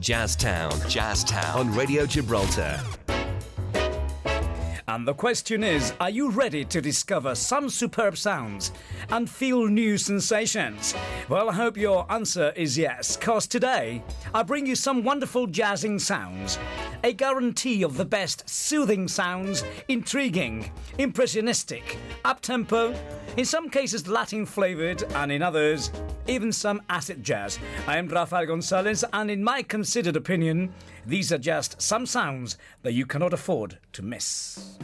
Jazztown. Jazztown. On Radio Gibraltar. And the question is Are you ready to discover some superb sounds and feel new sensations? Well, I hope your answer is yes, because today I bring you some wonderful jazzing sounds. A guarantee of the best soothing sounds, intriguing, impressionistic, up tempo, in some cases Latin flavored, and in others, even some acid jazz. I am Rafael Gonzalez, and in my considered opinion, these are just some sounds that you cannot afford to miss.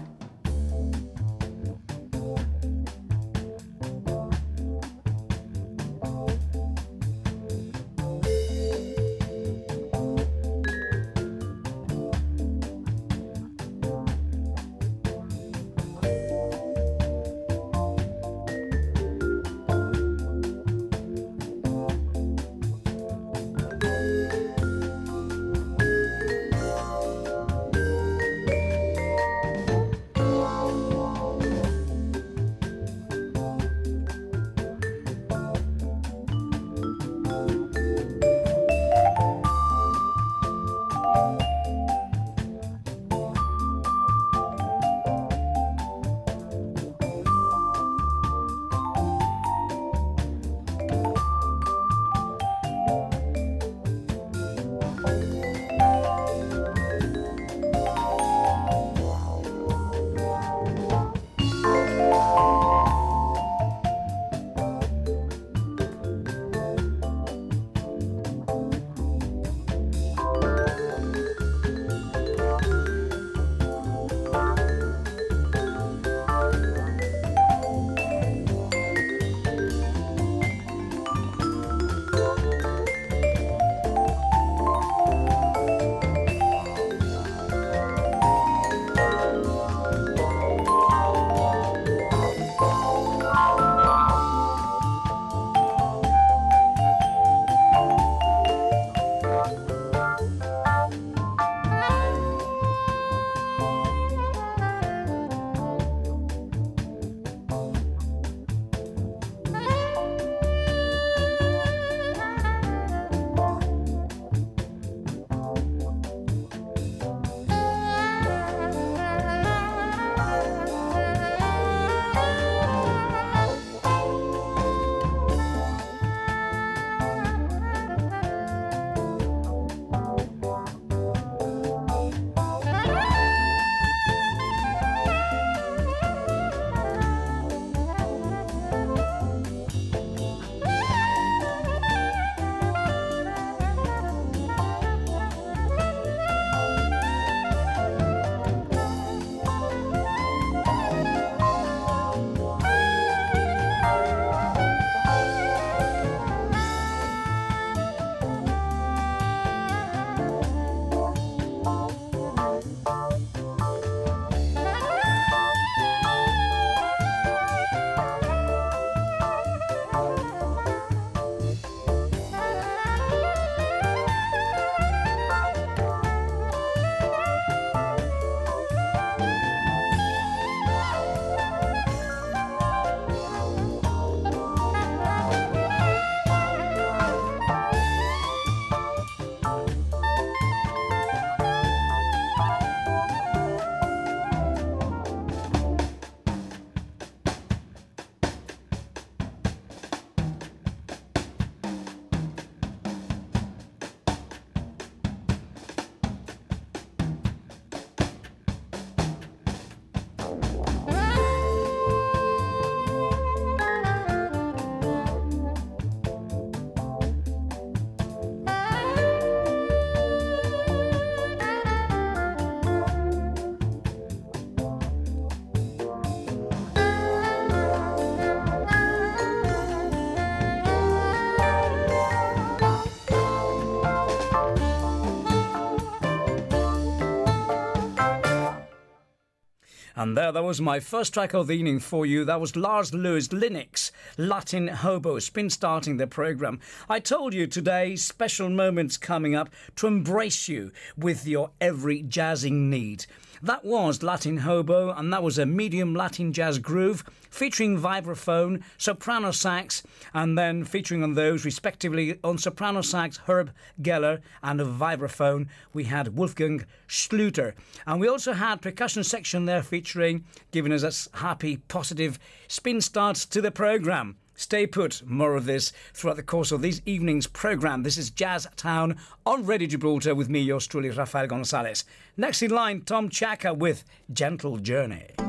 And there, that was my first track of the evening for you. That was Lars Luis Linek, Latin Hobo, spin starting the program. I told you today, special moments coming up to embrace you with your every jazzing need. That was Latin Hobo, and that was a medium Latin jazz groove featuring vibraphone, soprano sax, and then featuring on those, respectively, on soprano sax, Herb Geller, and a vibraphone, we had Wolfgang Schluter. And we also had percussion section there featuring, giving us a happy, positive spin start to the program. Stay put. More of this throughout the course of this evening's programme. This is Jazz Town on Radio Gibraltar with me, yours truly, Rafael Gonzalez. Next in line, Tom Chaka with Gentle Journey.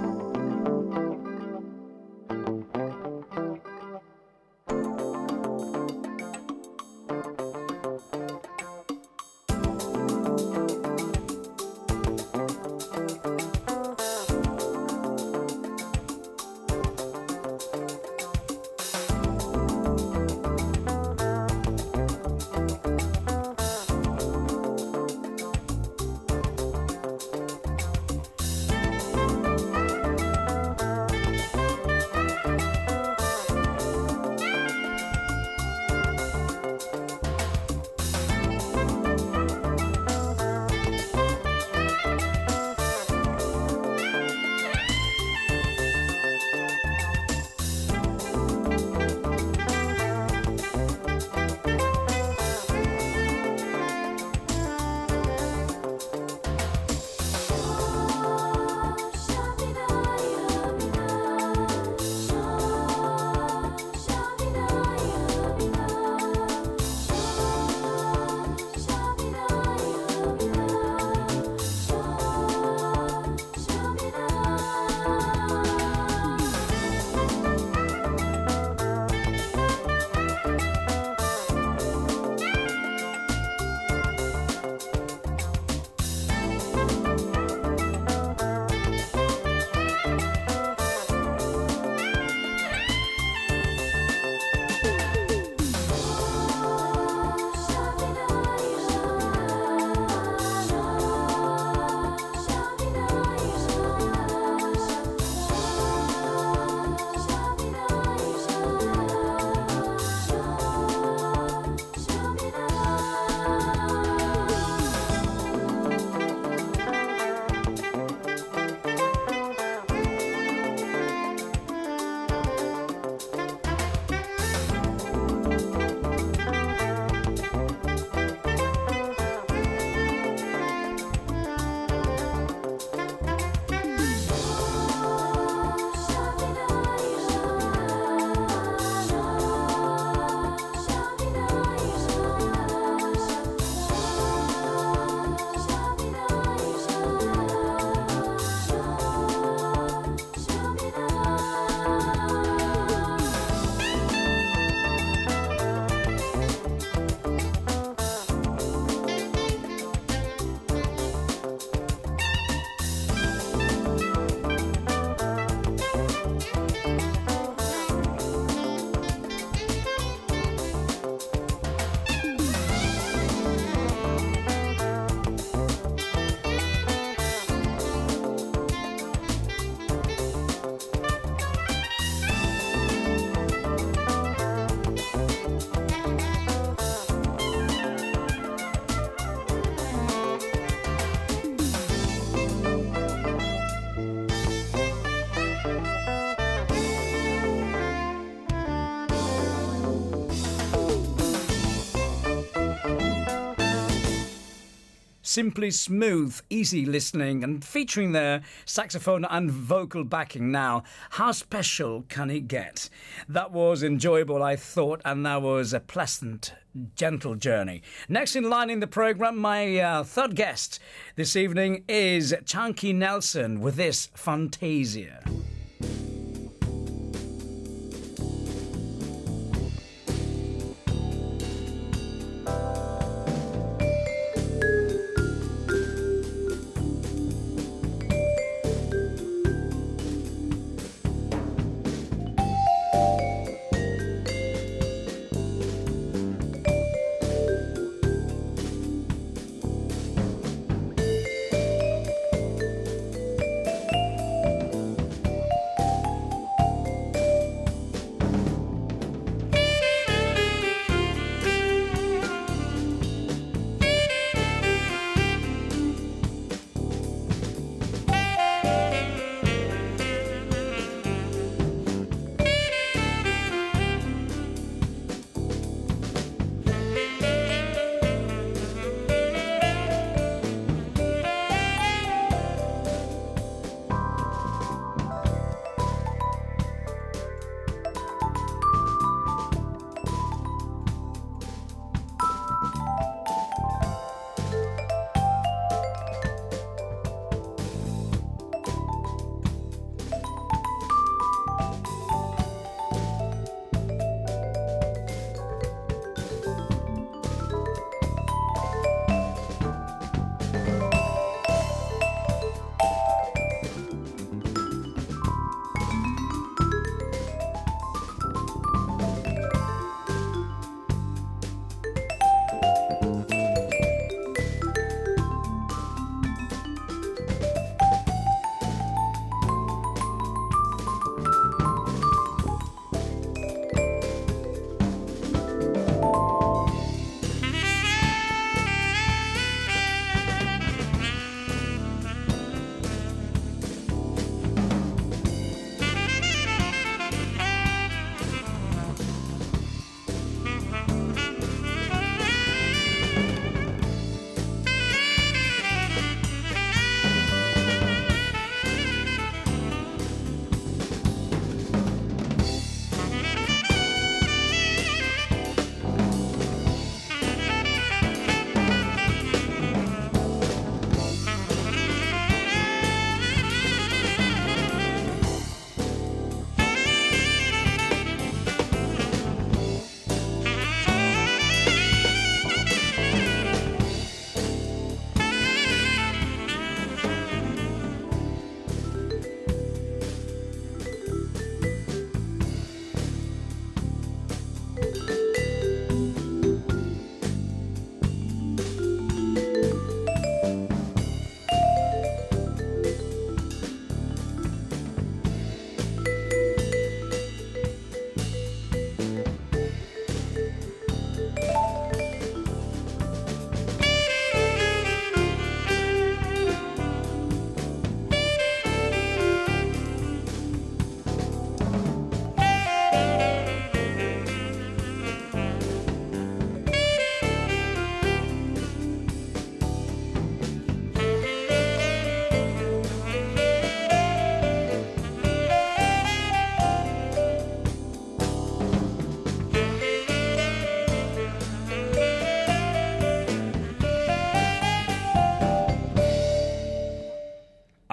Simply smooth, easy listening, and featuring their saxophone and vocal backing. Now, how special can it get? That was enjoyable, I thought, and that was a pleasant, gentle journey. Next in line in the program, my uh, third guest this evening is Chunky Nelson with this Fantasia.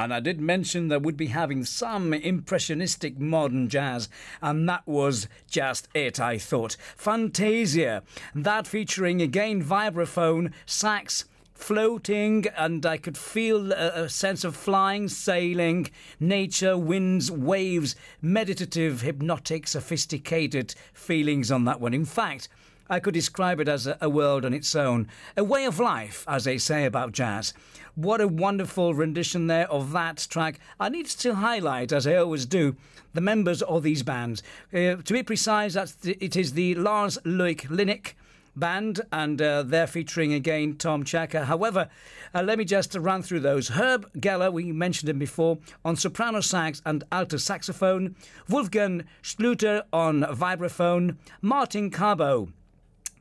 And I did mention that we'd be having some impressionistic modern jazz, and that was just it, I thought. Fantasia, that featuring again vibraphone, sax, floating, and I could feel a, sense of flying, sailing, nature, winds, waves, meditative, hypnotic, sophisticated feelings on that one. In fact, I could describe it as a world on its own, a way of life, as they say about jazz. What a wonderful rendition there of that track. I need to highlight, as I always do, the members of these bands. Uh, to be precise, that's the, it is the Lars Luis Linek band, and uh, they're featuring again Tom Chaka. However, uh, let me just run through those. Herb Geller, we mentioned him before, on soprano sax and alto saxophone. Wolfgang Schluter on vibraphone. Martin Cabo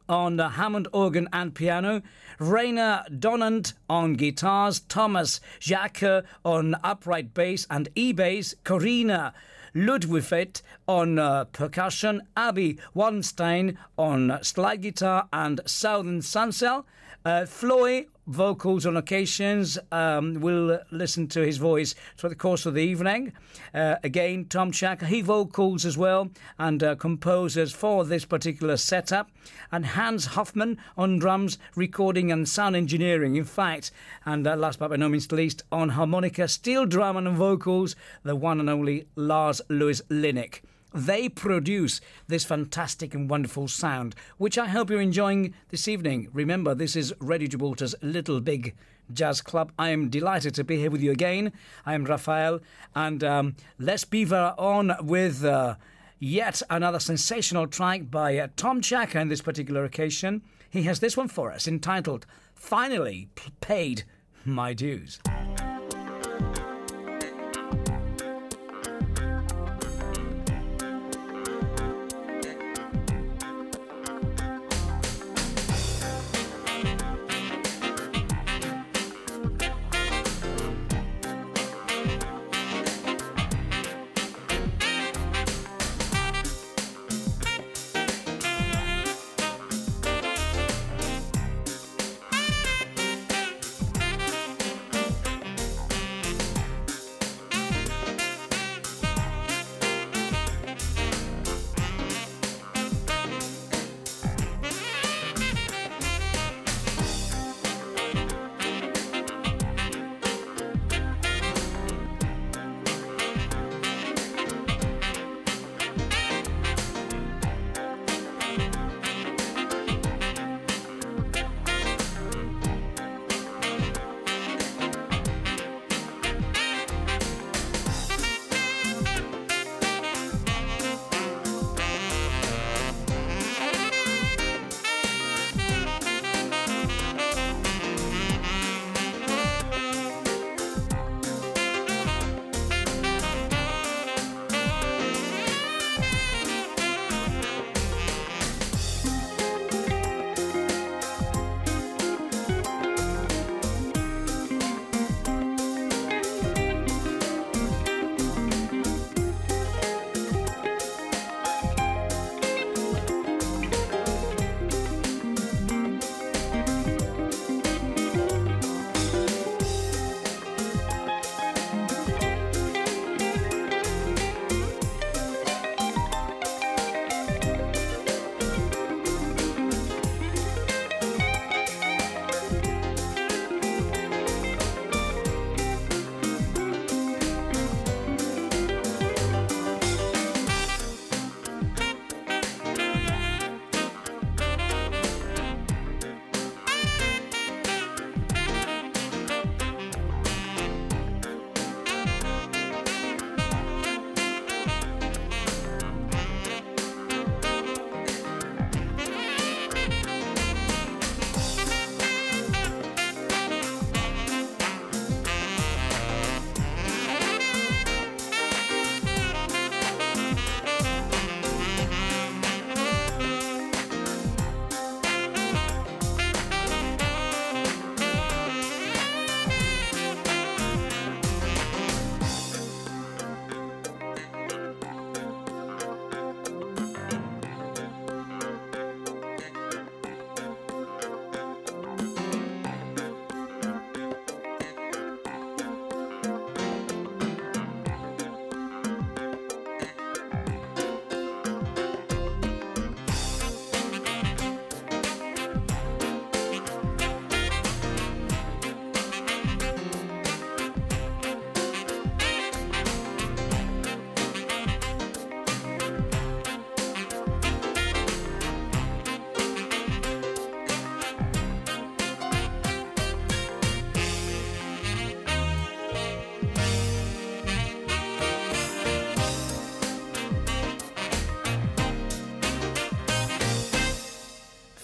on the Hammond organ and piano, Rainer Donant on guitars, Thomas Jacke on upright bass and e-bass, Corina Ludwifet on uh, percussion, Abby Wallenstein on slide guitar and Southern Suncell, uh, Floy vocals on occasions. Um, we'll listen to his voice throughout the course of the evening. Uh, again, Tom Chaka, he vocals as well and uh, composes for this particular setup. And Hans Hoffman on drums, recording and sound engineering. In fact, and uh, last but by no means least, on harmonica, steel drum and vocals, the one and only Lars Luis Linek. They produce this fantastic and wonderful sound, which I hope you're enjoying this evening. Remember, this is Radio Gibraltar's Little Big Jazz Club. I am delighted to be here with you again. I am Rafael, and um, let's beaver on with. Uh, yet another sensational track by uh, Tom Chaka in this particular occasion. He has this one for us entitled Finally Paid My Dues.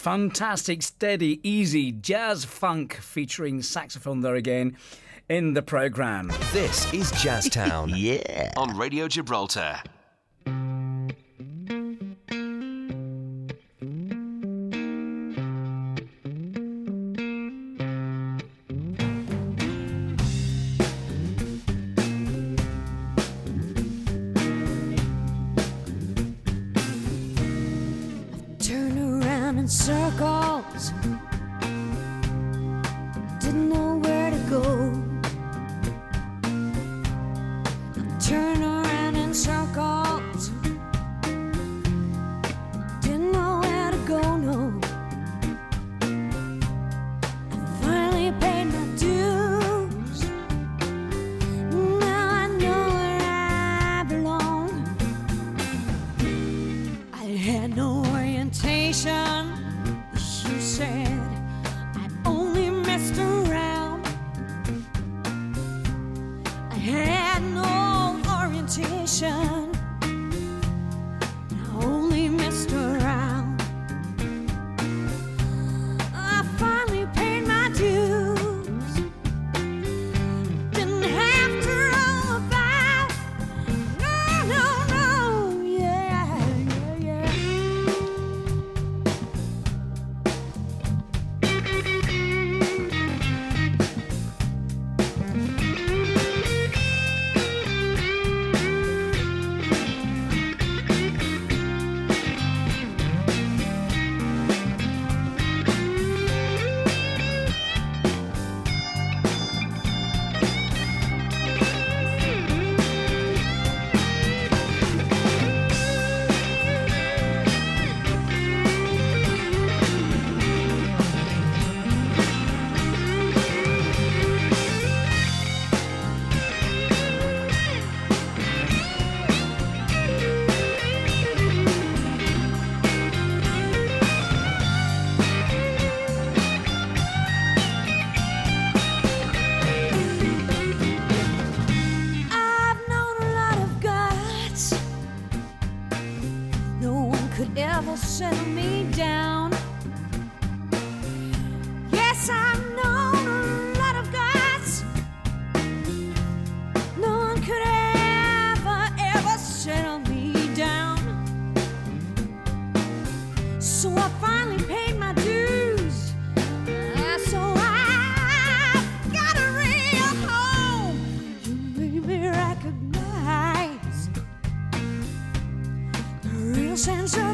Fantastic, steady, easy jazz funk featuring saxophone there again in the program. This is Jazztown. yeah. On Radio Gibraltar. 街上 sense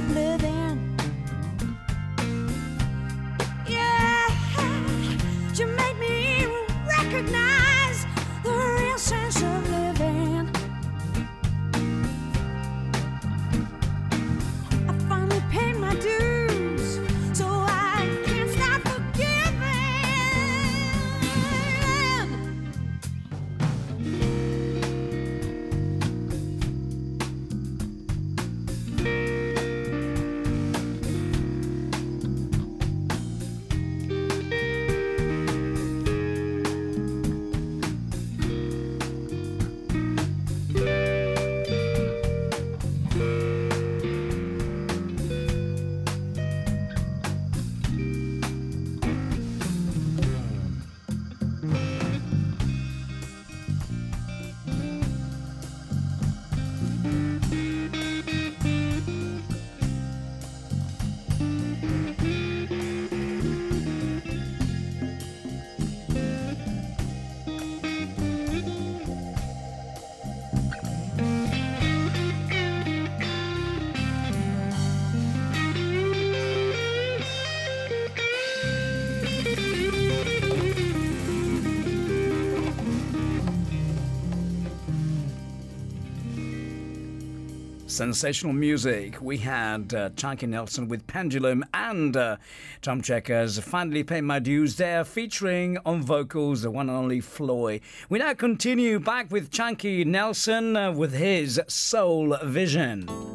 sensational music. We had uh, Chunky Nelson with Pendulum and uh, Tom Chaka's finally pay my dues there, featuring on vocals the one and only Floyd. We now continue back with Chunky Nelson uh, with his Soul Vision.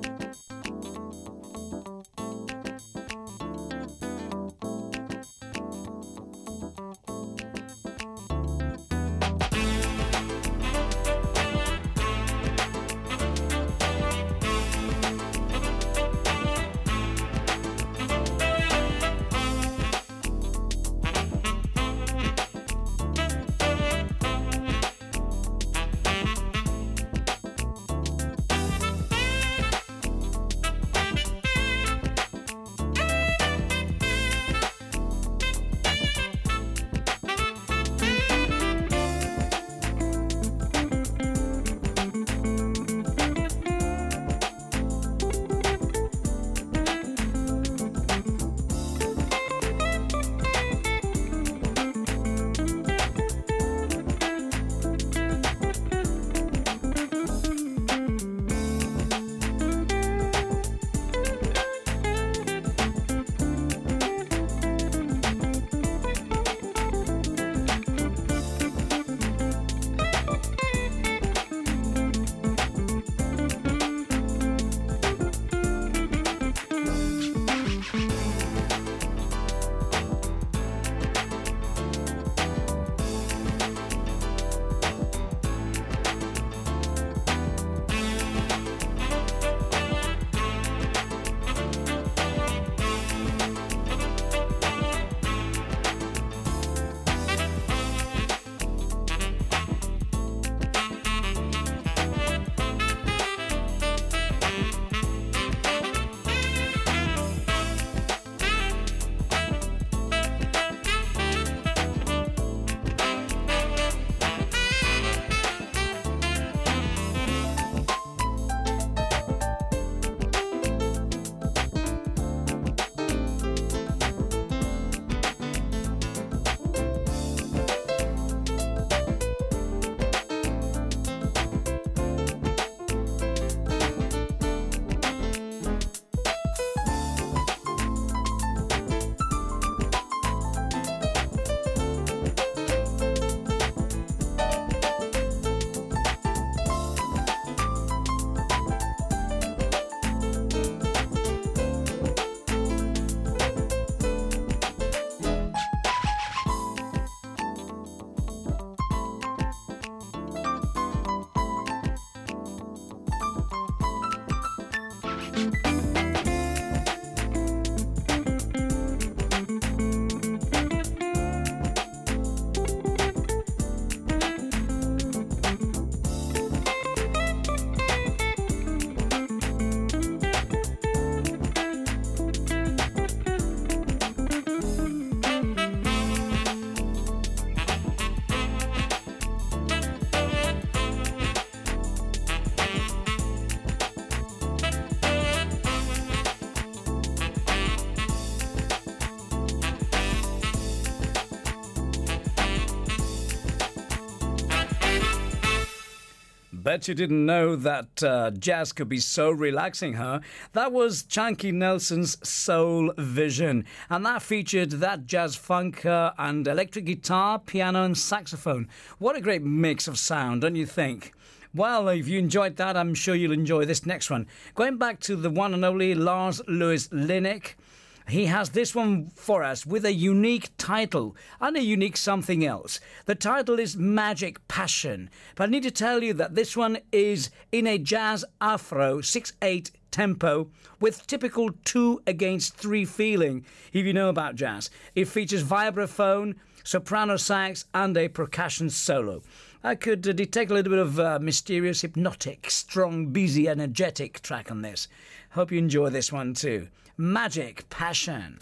Bet you didn't know that uh, jazz could be so relaxing, huh? That was Chunky Nelson's Soul Vision, and that featured that jazz funk and electric guitar, piano, and saxophone. What a great mix of sound, don't you think? Well, if you enjoyed that, I'm sure you'll enjoy this next one. Going back to the one and only Lars Luis Linek. He has this one for us with a unique title and a unique something else. The title is Magic Passion, but I need to tell you that this one is in a jazz afro 6 8 tempo with typical 2 against 3 feeling, if you know about jazz. It features vibraphone, soprano sax, and a percussion solo. I could uh, detect a little bit of uh, mysterious, hypnotic, strong, busy, energetic track on this. Hope you enjoy this one too. Magic Passion.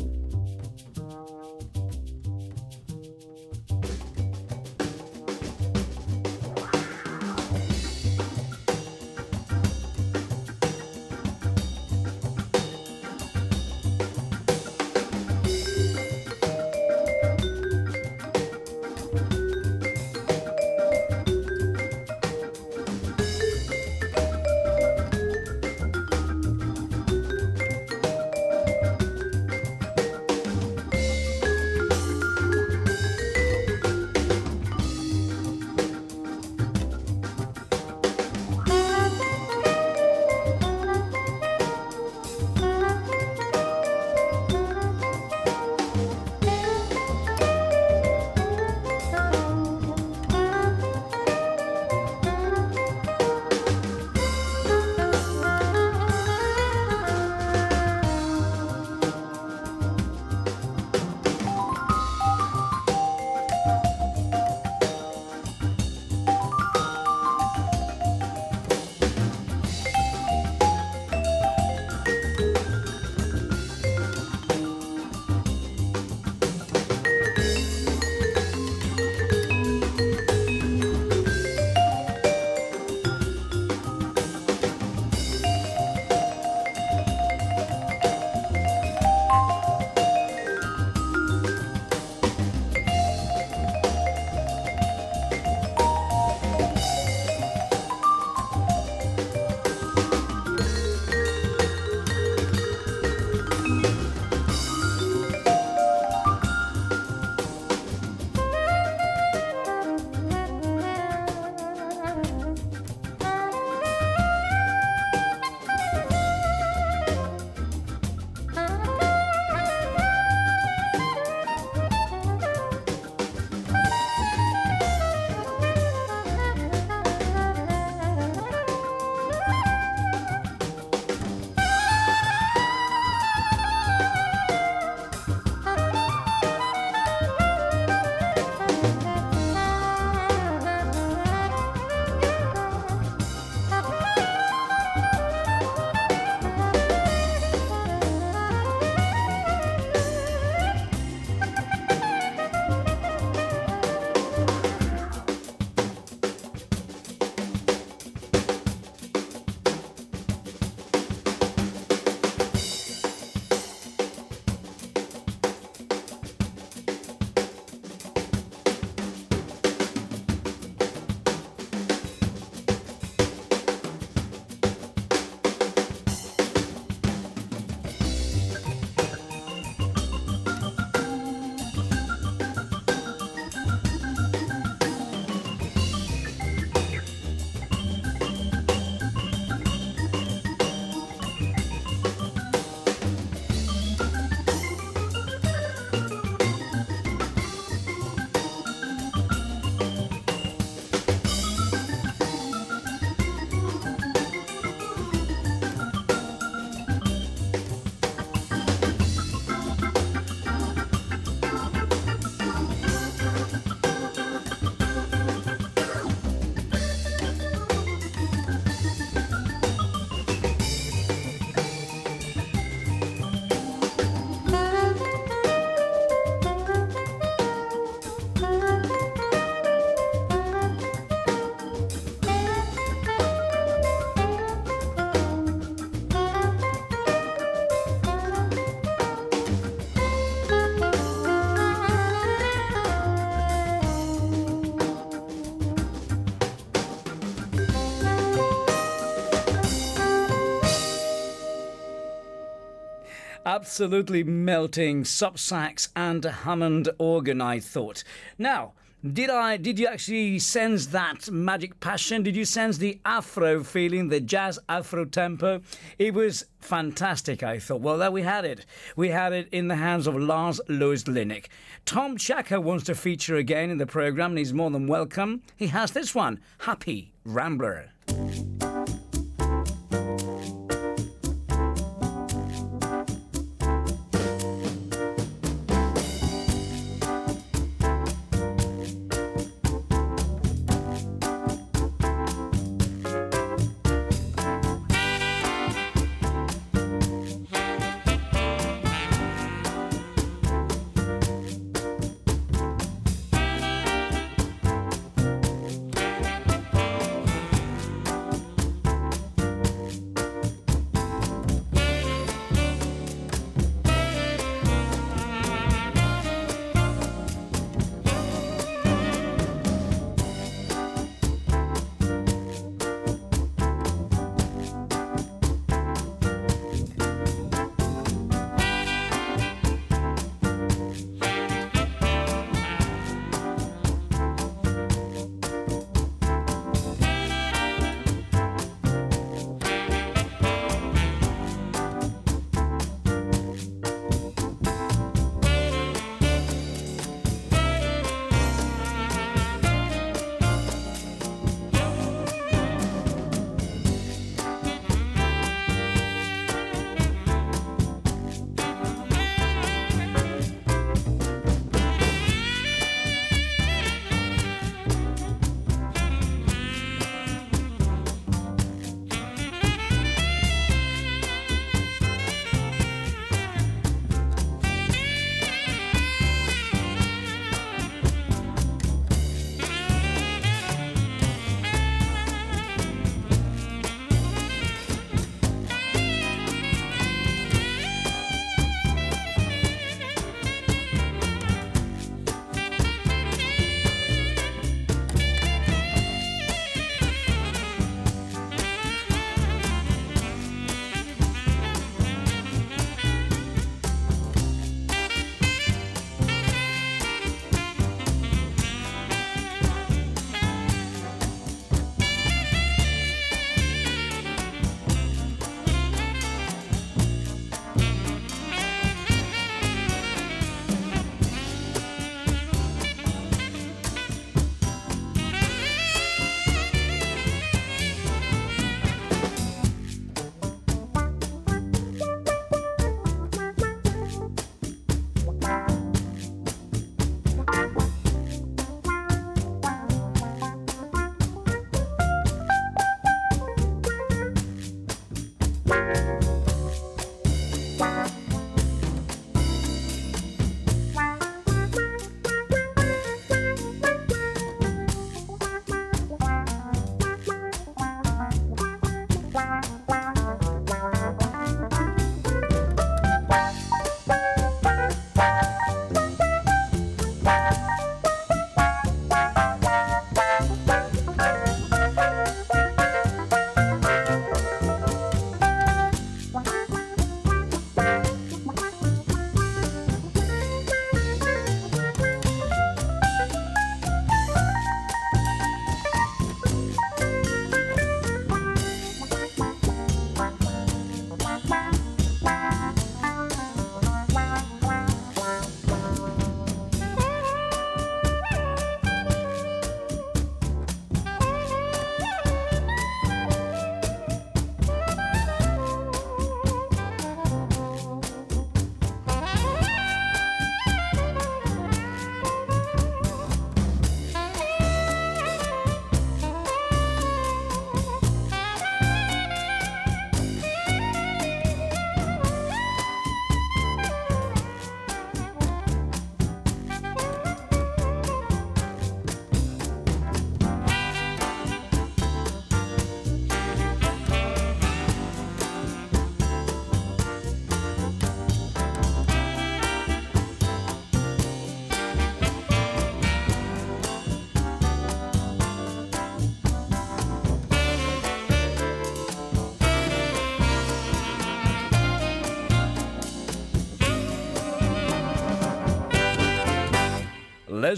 Absolutely melting sub sax and Hammond organ, I thought. Now, did I did you actually sense that magic passion? Did you sense the afro feeling, the jazz afro tempo? It was fantastic, I thought. Well, there we had it. We had it in the hands of Lars Luis Linek. Tom Chaka wants to feature again in the program, and he's more than welcome. He has this one, Happy Rambler.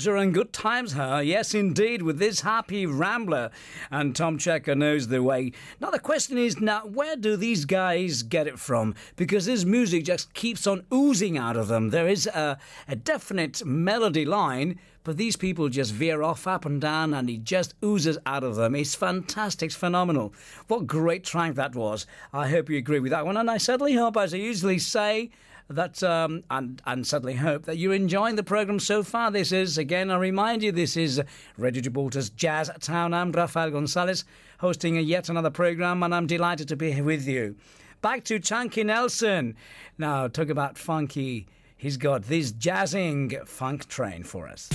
Pleasure and good times, huh? Yes, indeed, with this happy rambler. And Tom Chaka knows the way. Now, the question is now, where do these guys get it from? Because this music just keeps on oozing out of them. There is a, a definite melody line, but these people just veer off up and down and it just oozes out of them. It's fantastic, it's phenomenal. What great track that was. I hope you agree with that one, and I certainly hope, as I usually say, that um, and and certainly hope that you're enjoying the program so far. This is again, I remind you, this is Radio Gibraltar's Jazz Town. I'm Rafael Gonzalez, hosting a yet another program, and I'm delighted to be here with you. Back to Chunky Nelson. Now, talk about funky. He's got this jazzing funk train for us.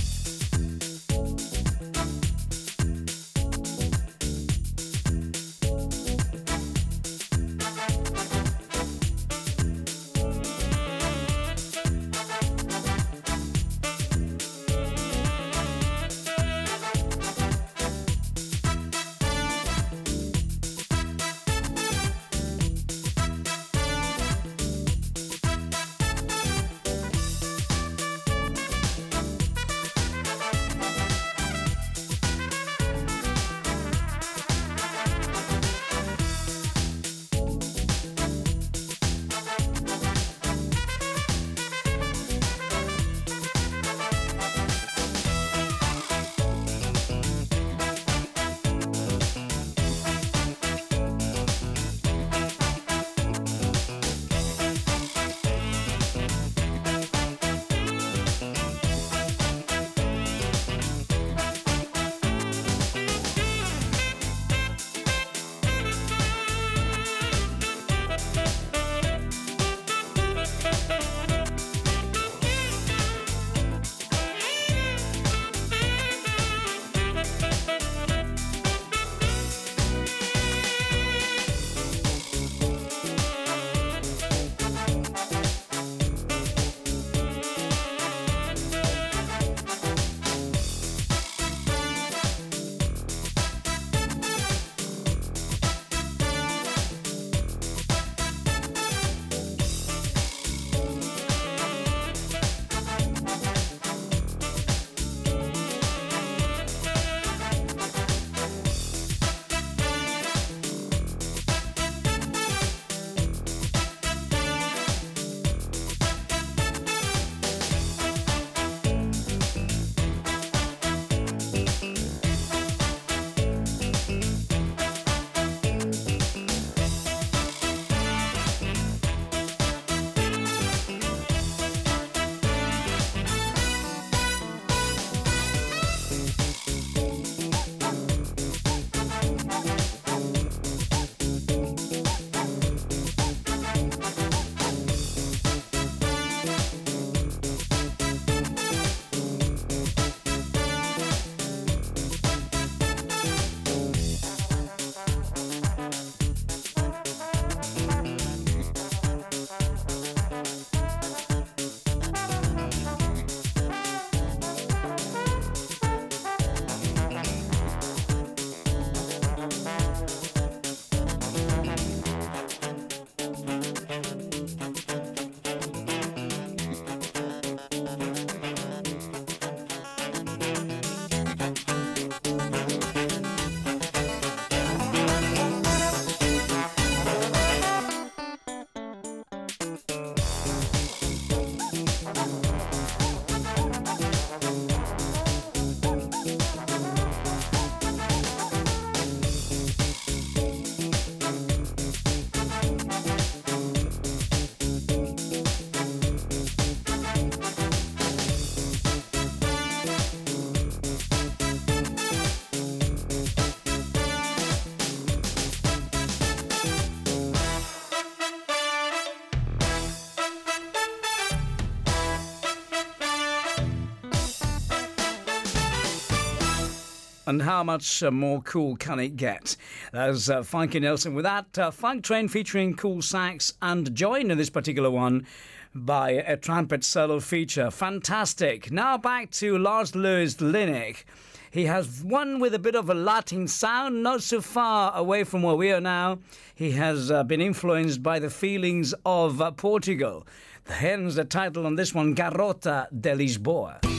And how much uh, more cool can it get? There's uh, Funky Nelson with that uh, funk train featuring cool sax and joined in this particular one by a trumpet solo feature. Fantastic. Now back to Lars Luis Linek. He has one with a bit of a Latin sound, not so far away from where we are now. He has uh, been influenced by the feelings of Portugal. Hence the title on this one, Garota de Lisboa.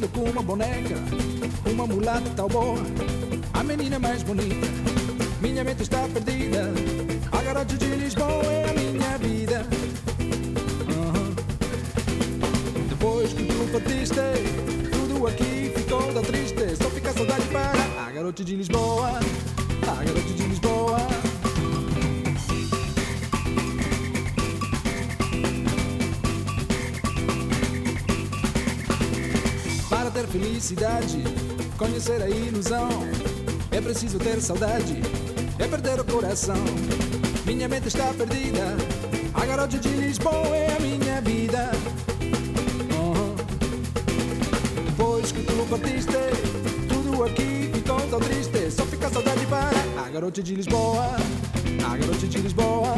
Lindo como uma boneca, uma mulata tão boa, a menina mais bonita. Minha mente está perdida, a garota de Lisboa é a minha vida. Uhum. Depois que tu partiste, tudo aqui ficou tão triste. Só fica saudade para a garota de Lisboa, a garota de Lisboa. Felicidade, conhecer a ilusão, é preciso ter saudade, é perder o coração. Minha mente está perdida, a garota de Lisboa é a minha vida. Depois que tu partiste, tudo aqui ficou tão triste. Só fica saudade para a garota de Lisboa, a garota de Lisboa.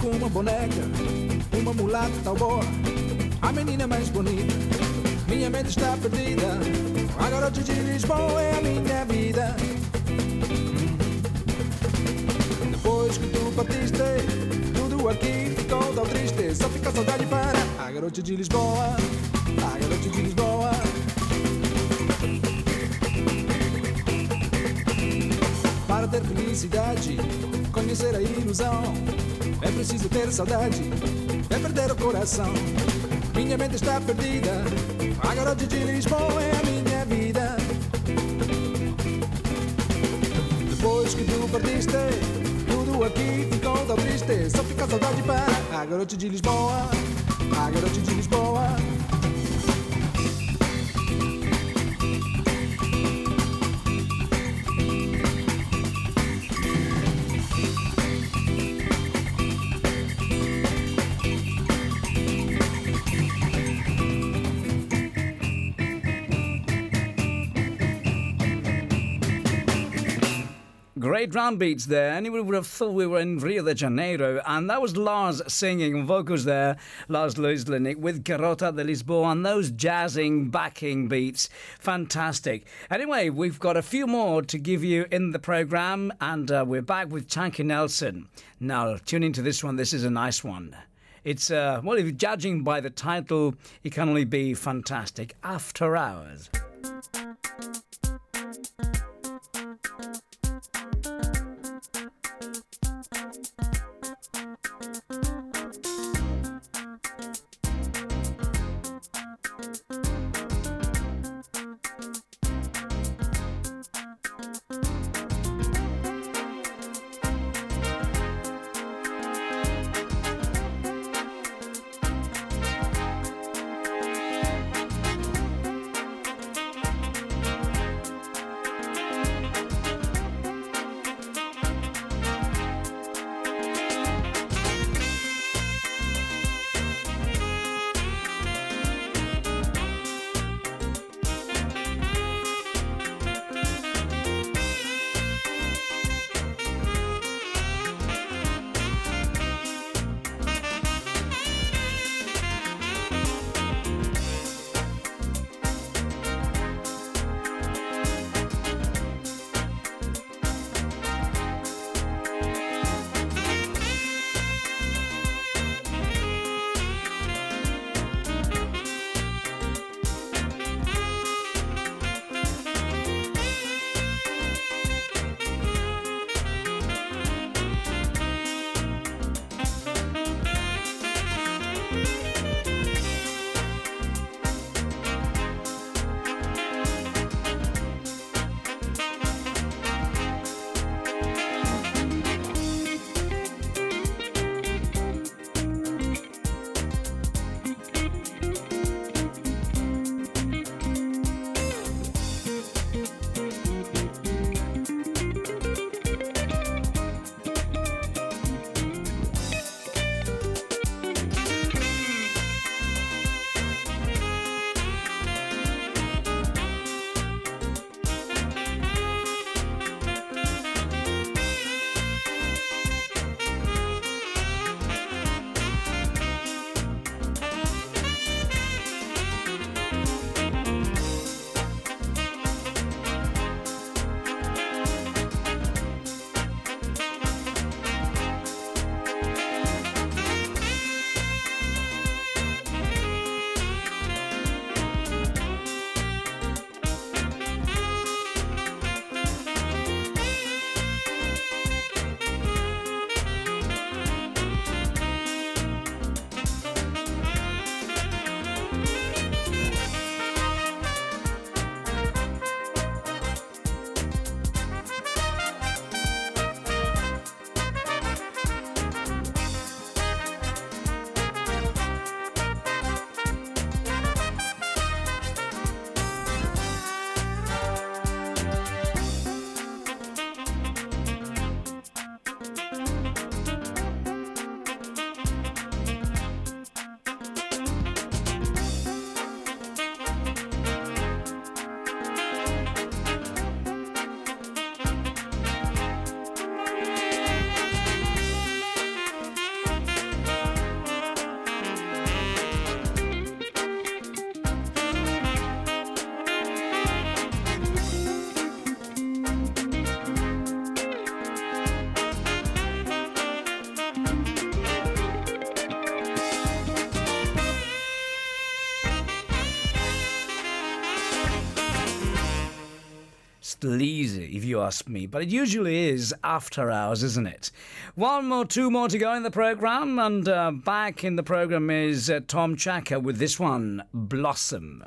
Que uma boneca, uma mulata tal boa, a menina mais bonita. Minha mente está perdida. A garota de Lisboa é a minha vida. Depois que tu partiste, tudo aqui ficou tão triste. Só fica saudade para a garota de Lisboa, a garota de Lisboa. Para ter felicidade, conhecer a ilusão, é preciso ter saudade, é perder o coração. Minha mente está perdida, a garota de Lisboa é a minha vida. Depois que tu partiste, tudo aqui ficou tão triste. Só fica saudade para a garota de Lisboa, a garota de Lisboa. Great drum beats there, and you would have thought we were in Rio de Janeiro. And that was Lars singing vocals there, Lars Luis Linek with Garota de Lisboa, and those jazzing backing beats. Fantastic. Anyway, we've got a few more to give you in the program, and uh, we're back with Chanky Nelson. Now, tune into this one. This is a nice one. It's, uh, well, if you're judging by the title, it can only be fantastic. After Hours. Easy, if you ask me, but it usually is after hours, isn't it? One more, two more to go in the program, and uh, back in the program is uh, Tom Chaka with this one, Blossom.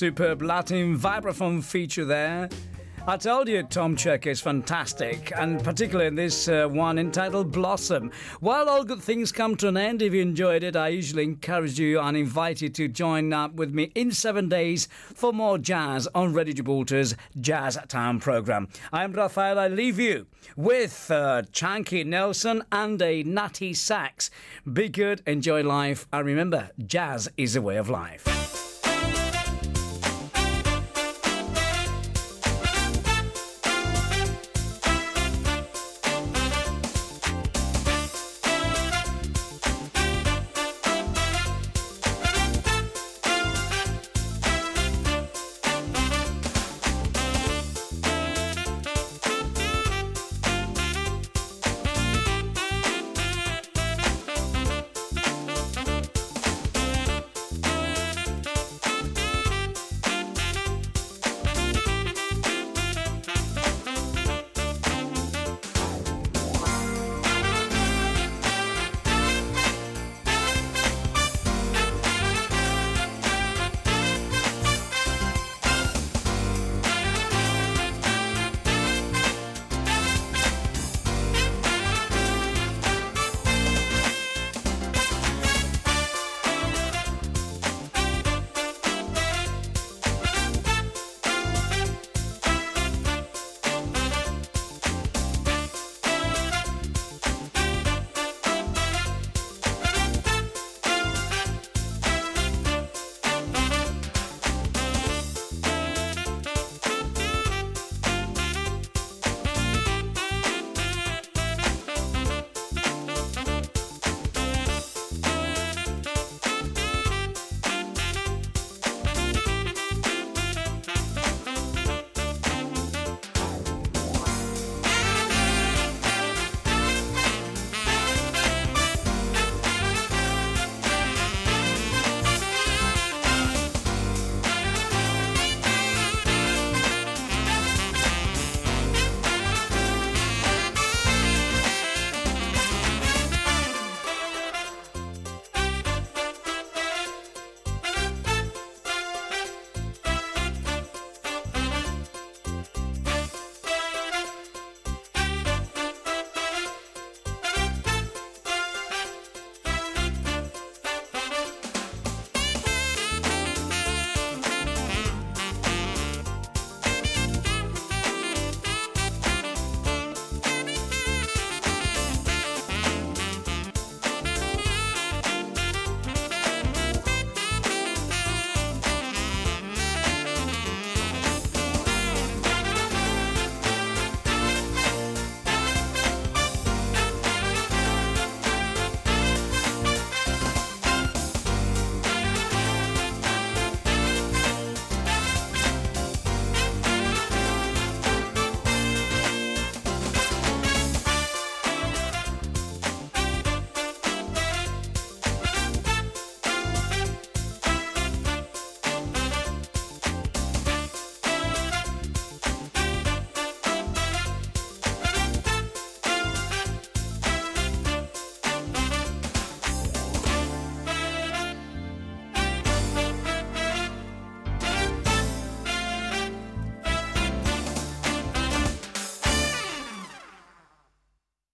Superb Latin vibraphone feature there. I told you Tom Chaka is fantastic, and particularly this uh, one entitled Blossom. While all good things come to an end, if you enjoyed it, I usually encourage you and invite you to join up with me in seven days for more jazz on Radio Gibraltar's Jazz Town program. I'm Rafael. I leave you with uh, Chanky Nelson and a Natty Sax. Be good, enjoy life, and remember, jazz is a way of life.